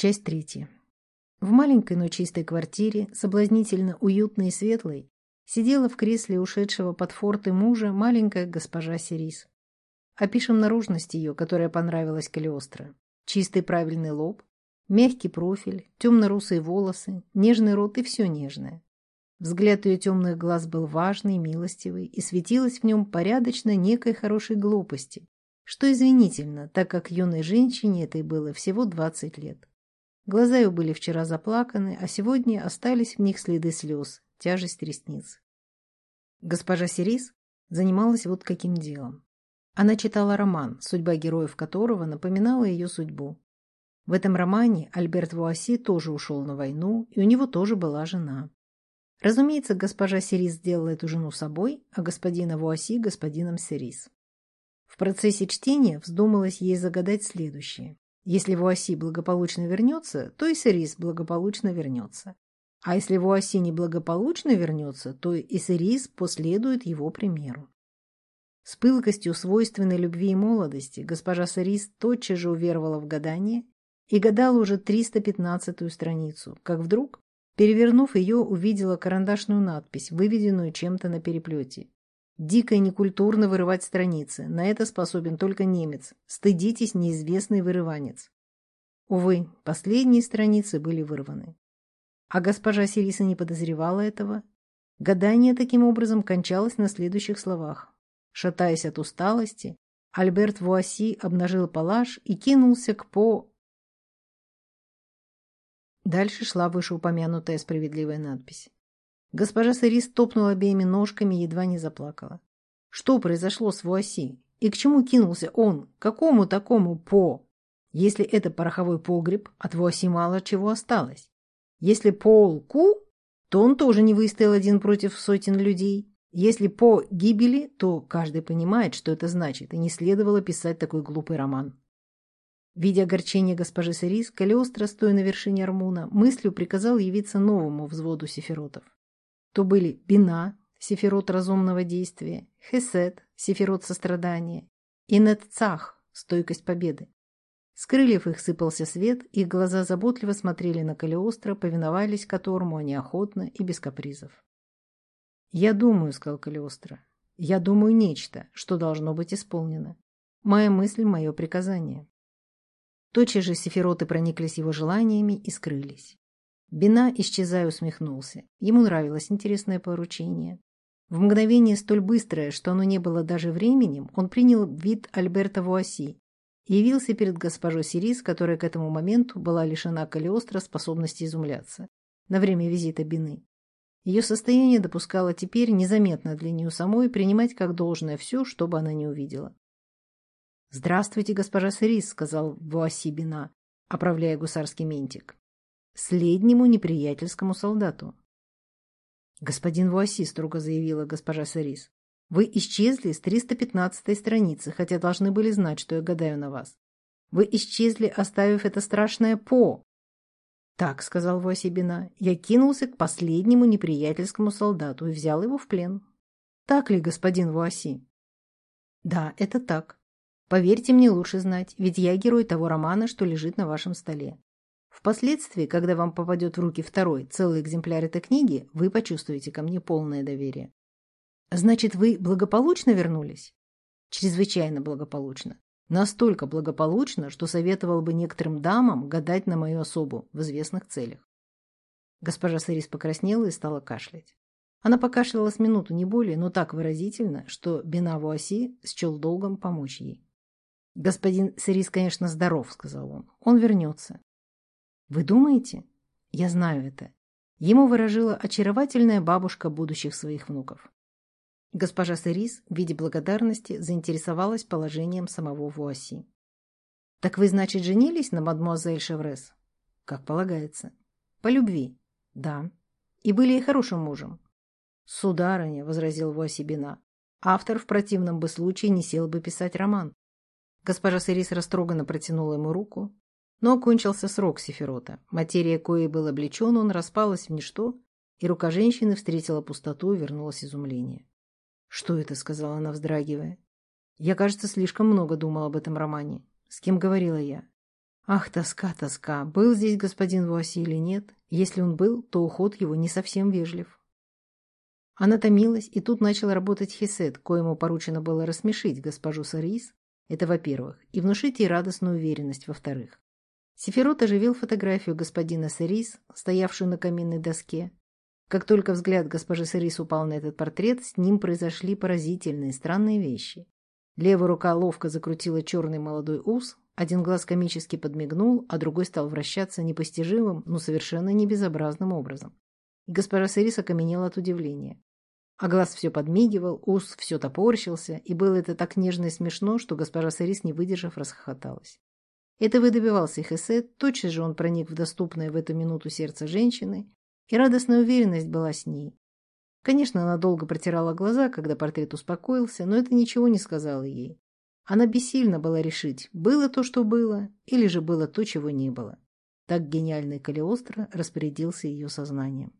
Часть третья. В маленькой, но чистой квартире, соблазнительно уютной и светлой, сидела в кресле ушедшего под форты мужа маленькая госпожа Сирис. Опишем наружность ее, которая понравилась Калиостро. Чистый правильный лоб, мягкий профиль, темно-русые волосы, нежный рот и все нежное. Взгляд ее темных глаз был важный, милостивый, и светилось в нем порядочно некой хорошей глупости, что извинительно, так как юной женщине этой было всего двадцать лет. Глаза ее были вчера заплаканы, а сегодня остались в них следы слез, тяжесть ресниц. Госпожа Сирис занималась вот каким делом. Она читала роман, судьба героев которого напоминала ее судьбу. В этом романе Альберт Вуасси тоже ушел на войну, и у него тоже была жена. Разумеется, госпожа Сирис сделала эту жену собой, а господина Вуасси – господином Сирис. В процессе чтения вздумалось ей загадать следующее. Если Вуаси благополучно вернется, то и Сирис благополучно вернется. А если Вуаси неблагополучно вернется, то и Сирис последует его примеру. С пылкостью свойственной любви и молодости госпожа Сирис тотчас же уверовала в гадание и гадала уже 315-ю страницу, как вдруг, перевернув ее, увидела карандашную надпись, выведенную чем-то на переплете. Дико и некультурно вырывать страницы. На это способен только немец. Стыдитесь, неизвестный вырыванец. Увы, последние страницы были вырваны. А госпожа Сириса не подозревала этого. Гадание таким образом кончалось на следующих словах. Шатаясь от усталости, Альберт Вуаси обнажил палаш и кинулся к по... Дальше шла вышеупомянутая справедливая надпись. Госпожа Сарис топнула обеими ножками и едва не заплакала. Что произошло с Вуаси? И к чему кинулся он? Какому такому по? Если это пороховой погреб, от Вуаси мало чего осталось. Если полку, то он тоже не выстоял один против сотен людей. Если по гибели, то каждый понимает, что это значит, и не следовало писать такой глупый роман. Видя огорчение госпожи Сарис, Калиостро, стоя на вершине Армуна, мыслью приказал явиться новому взводу сефиротов то были Бина, сефирот разумного действия, Хесед, сефирот сострадания, и Нетцах, стойкость победы. С крыльев их сыпался свет, их глаза заботливо смотрели на Калиостро, повиновались которому они охотно и без капризов. «Я думаю», — сказал Калиостро, — «я думаю нечто, что должно быть исполнено. Моя мысль — мое приказание». Тотчас же сефироты прониклись его желаниями и скрылись. Бина, исчезая, усмехнулся. Ему нравилось интересное поручение. В мгновение столь быстрое, что оно не было даже временем, он принял вид Альберта Вуаси и явился перед госпожой Сирис, которая к этому моменту была лишена Калиостро способности изумляться на время визита Бины. Ее состояние допускало теперь незаметно для нее самой принимать как должное все, что бы она не увидела. «Здравствуйте, госпожа Сирис», — сказал Вуаси Бина, оправляя гусарский ментик следнему неприятельскому солдату. «Господин Вуаси», — строго заявила госпожа Сарис, — «вы исчезли с 315-й страницы, хотя должны были знать, что я гадаю на вас. Вы исчезли, оставив это страшное «по». «Так», — сказал Вуаси Бина, — «я кинулся к последнему неприятельскому солдату и взял его в плен». «Так ли, господин Вуаси?» «Да, это так. Поверьте мне, лучше знать, ведь я герой того романа, что лежит на вашем столе. Впоследствии, когда вам попадет в руки второй, целый экземпляр этой книги, вы почувствуете ко мне полное доверие. Значит, вы благополучно вернулись? Чрезвычайно благополучно. Настолько благополучно, что советовал бы некоторым дамам гадать на мою особу в известных целях. Госпожа Сарис покраснела и стала кашлять. Она покашляла с минуту, не более, но так выразительно, что Бенавуаси счел долгом помочь ей. «Господин Сарис, конечно, здоров», — сказал он. «Он вернется. Вы думаете? Я знаю это. Ему выражила очаровательная бабушка будущих своих внуков. Госпожа Сырис в виде благодарности заинтересовалась положением самого Вуаси. «Так вы, значит, женились на мадмуазель Шеврес?» «Как полагается». «По любви?» «Да». «И были и хорошим мужем?» «Сударыня», — возразил Вуаси Бина, — «автор в противном бы случае не сел бы писать роман». Госпожа Сырис растроганно протянула ему руку, но кончился срок Сефирота. Материя, коей был облечен, он распалась в ничто, и рука женщины встретила пустоту и вернулось изумление. «Что это?» — сказала она, вздрагивая. «Я, кажется, слишком много думал об этом романе. С кем говорила я?» Ах, тоска, тоска. Был здесь господин Вуаси или нет? Если он был, то уход его не совсем вежлив. Она томилась, и тут начал работать Хесед, коему поручено было рассмешить госпожу Сарис, это во-первых, и внушить ей радостную уверенность, во-вторых. Сефирот оживил фотографию господина Сарис, стоявшую на каминной доске. Как только взгляд госпожи Сарис упал на этот портрет, с ним произошли поразительные, странные вещи. Левая рука ловко закрутила черный молодой ус, один глаз комически подмигнул, а другой стал вращаться непостижимым, но совершенно не безобразным образом. И госпожа Сарис окаменела от удивления. А глаз все подмигивал, ус все топорщился, и было это так нежно и смешно, что госпожа Сарис, не выдержав, расхохоталась. Это добивался Хесед, тотчас же он проник в доступное в эту минуту сердце женщины, и радостная уверенность была с ней. Конечно, она долго протирала глаза, когда портрет успокоился, но это ничего не сказала ей. Она бессильна была решить, было то, что было, или же было то, чего не было. Так гениальный Калиостро распорядился ее сознанием.